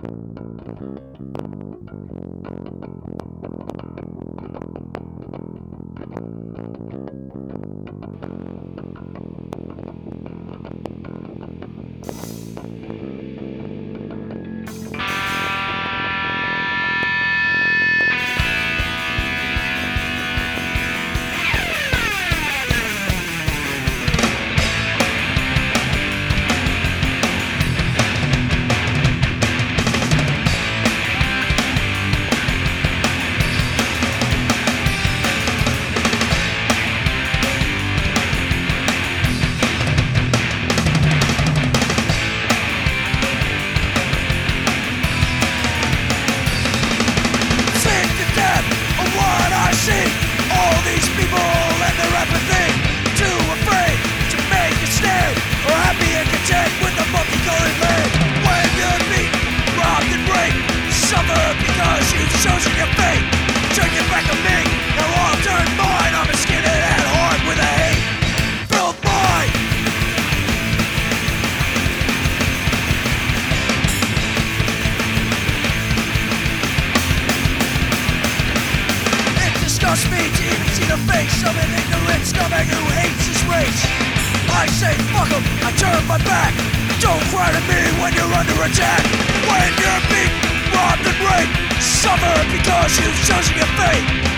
Sick Me to even see the face of an ignorant scumbag who hates his race. I say fuck him, I turn my back. Don't cry to me when you're under attack. When you're beaten, robbed and raped, suffer because you've chosen your fate.